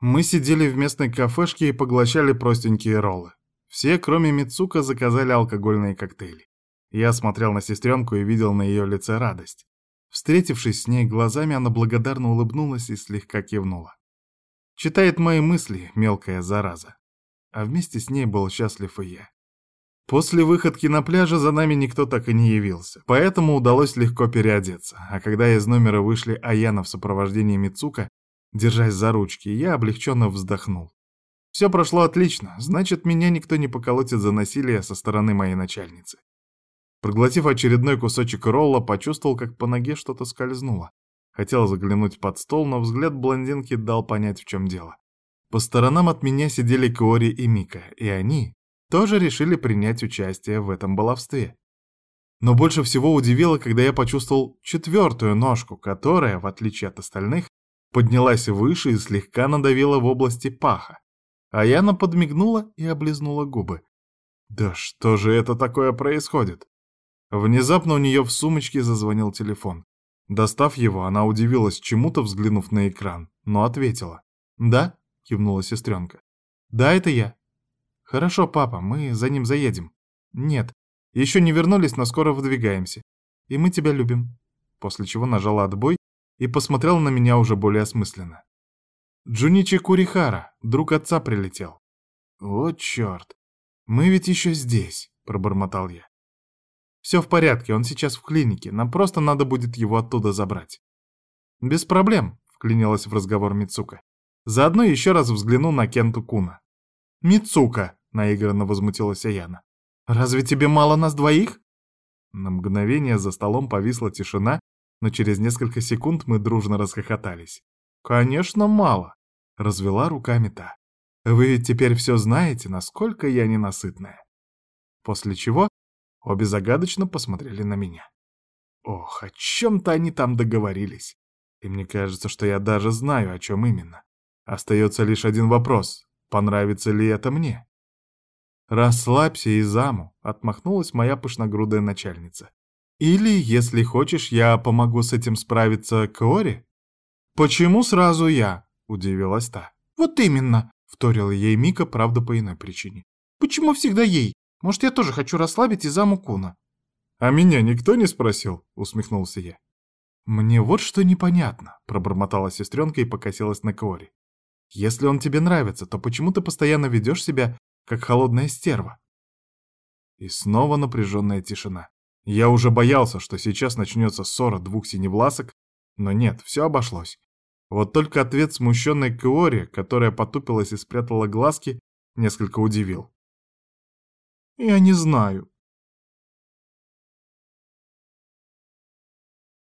Мы сидели в местной кафешке и поглощали простенькие роллы. Все, кроме Мицука, заказали алкогольные коктейли. Я смотрел на сестренку и видел на ее лице радость. Встретившись с ней глазами, она благодарно улыбнулась и слегка кивнула. Читает мои мысли, мелкая зараза. А вместе с ней был счастлив и я. После выходки на пляже за нами никто так и не явился, поэтому удалось легко переодеться. А когда из номера вышли Аяна в сопровождении Мицука, держась за ручки, я облегченно вздохнул. Все прошло отлично, значит, меня никто не поколотит за насилие со стороны моей начальницы. Проглотив очередной кусочек ролла, почувствовал, как по ноге что-то скользнуло. Хотел заглянуть под стол, но взгляд блондинки дал понять, в чем дело. По сторонам от меня сидели Кори и Мика, и они тоже решили принять участие в этом баловстве. Но больше всего удивило, когда я почувствовал четвертую ножку, которая, в отличие от остальных, поднялась выше и слегка надавила в области паха. А Яна подмигнула и облизнула губы. Да что же это такое происходит? Внезапно у нее в сумочке зазвонил телефон. Достав его, она удивилась чему-то, взглянув на экран, но ответила. «Да?» — кивнула сестренка. «Да, это я». «Хорошо, папа, мы за ним заедем». «Нет, еще не вернулись, но скоро выдвигаемся. И мы тебя любим». После чего нажала отбой и посмотрела на меня уже более осмысленно. «Джуничи Курихара, друг отца прилетел». «О, черт! Мы ведь еще здесь», — пробормотал я. Все в порядке, он сейчас в клинике, нам просто надо будет его оттуда забрать. Без проблем, вклинилась в разговор Мицука. Заодно еще раз взгляну на Кенту Куна. Мицука, наигранно возмутилась Аяна. Разве тебе мало нас двоих? На мгновение за столом повисла тишина, но через несколько секунд мы дружно расхохотались. «Конечно, мало», — развела руками та. «Вы ведь теперь все знаете, насколько я ненасытная». После чего Обе загадочно посмотрели на меня. Ох, о чем-то они там договорились. И мне кажется, что я даже знаю, о чем именно. Остается лишь один вопрос. Понравится ли это мне? «Расслабься, Изаму», — отмахнулась моя пышногрудая начальница. «Или, если хочешь, я помогу с этим справиться Кори?» «Почему сразу я?» — удивилась та. «Вот именно», — вторила ей Мика, правда, по иной причине. «Почему всегда ей? Может, я тоже хочу расслабить Изаму Куна?» «А меня никто не спросил?» — усмехнулся я. «Мне вот что непонятно», — пробормотала сестренка и покосилась на Кори. «Если он тебе нравится, то почему ты постоянно ведешь себя, как холодная стерва?» И снова напряженная тишина. Я уже боялся, что сейчас начнется ссора двух синевласок, но нет, все обошлось. Вот только ответ смущенной Кори, которая потупилась и спрятала глазки, несколько удивил. «Я не знаю»,